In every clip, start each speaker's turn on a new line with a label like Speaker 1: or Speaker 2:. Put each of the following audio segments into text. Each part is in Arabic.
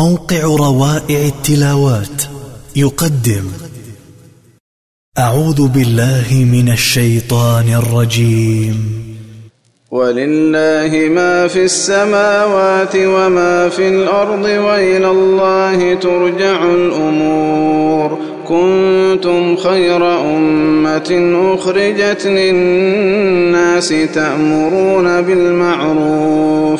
Speaker 1: موقع روائع التلاوات يقدم. أعوذ بالله من الشيطان الرجيم.
Speaker 2: ولله ما في السماوات وما في الأرض وإلى الله ترجع الأمور. كنتم خير أمة أخرجت للناس تأمرون بالمعروف.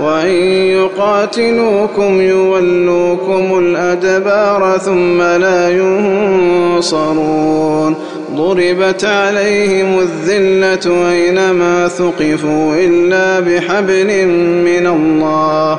Speaker 2: وإن يقاتلوكم يولوكم الأدبار ثم لا ينصرون. ضربت عليهم الذلة أينما ثقفوا إلا بحبل من الله.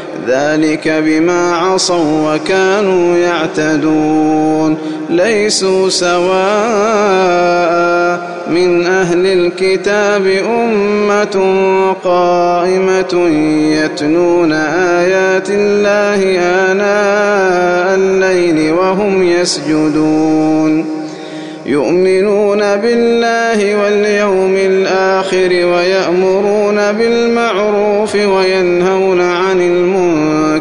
Speaker 2: ذلك بما عصوا وكانوا يعتدون. ليسوا سواء من أهل الكتاب أمة قائمة يتلون آيات الله آناء الليل وهم يسجدون. يؤمنون بالله واليوم الآخر ويأمرون بالمعروف وينهون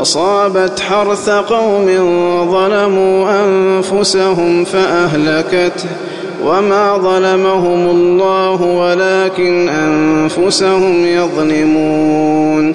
Speaker 2: أصابت حرث قوم ظلموا أنفسهم فأهلكته وما ظلمهم الله ولكن أنفسهم يظلمون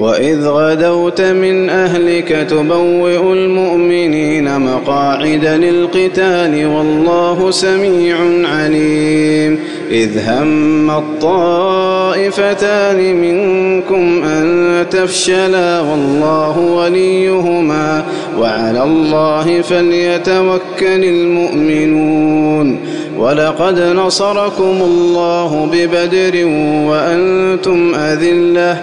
Speaker 2: وإذ غدوت من أهلك تبوئ المؤمنين مقاعد للقتال والله سميع عليم. إذ هم الطائفتان منكم أن تفشلا والله وليهما وعلى الله فليتوكل المؤمنون. ولقد نصركم الله ببدر وأنتم أذلة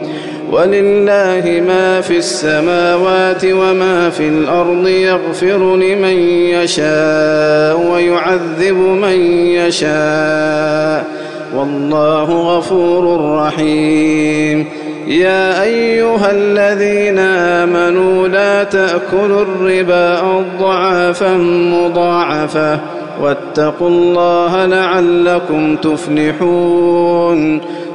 Speaker 2: ولله ما في السماوات وما في الأرض يغفر لمن يشاء ويعذب من يشاء والله غفور رحيم. يا أيها الذين آمنوا لا تأكلوا الربا أضعافا مضاعفة واتقوا الله لعلكم تفلحون.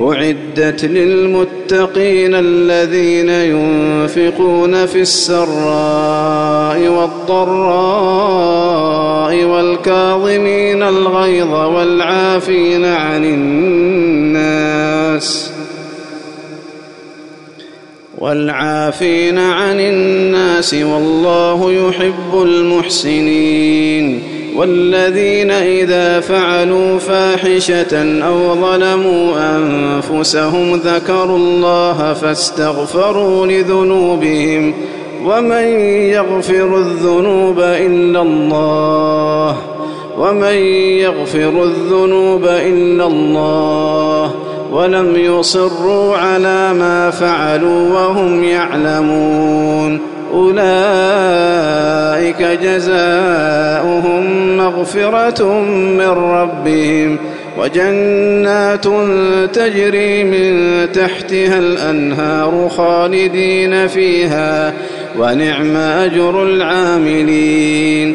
Speaker 2: أعدت للمتقين الذين ينفقون في السراء والضراء والكاظمين الغيظ والعافين عن الناس والعافين عن الناس والله يحب المحسنين والذين إذا فعلوا فاحشة أو ظلموا أنفسهم ذكروا الله فاستغفروا لذنوبهم ومن يغفر الذنوب إلا الله ومن يغفر الذنوب إلا الله ولم يصروا على ما فعلوا وهم يعلمون. أولئك جزاؤهم مغفرة من ربهم وجنات تجري من تحتها الأنهار خالدين فيها ونعم أجر العاملين.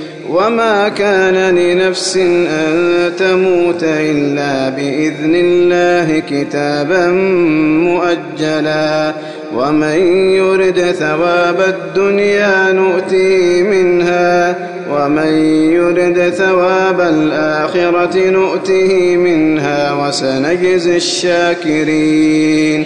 Speaker 2: وما كان لنفس أن تموت إلا بإذن الله كتابا مؤجلا ومن يرد ثواب الدنيا نؤتيه منها ومن يرد ثواب الآخرة نؤته منها وسنجزي الشاكرين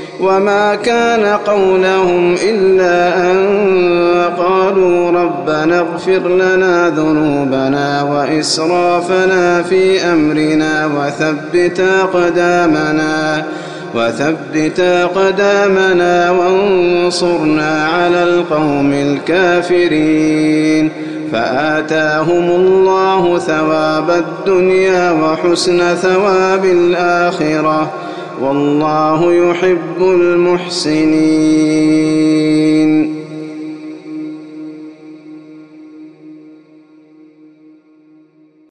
Speaker 2: وما كان قولهم إلا أن قالوا ربنا اغفر لنا ذنوبنا وإسرافنا في أمرنا وثبت أقدامنا وثبت أقدامنا وانصرنا على القوم الكافرين فآتاهم الله ثواب الدنيا وحسن ثواب الآخرة والله يحب المحسنين.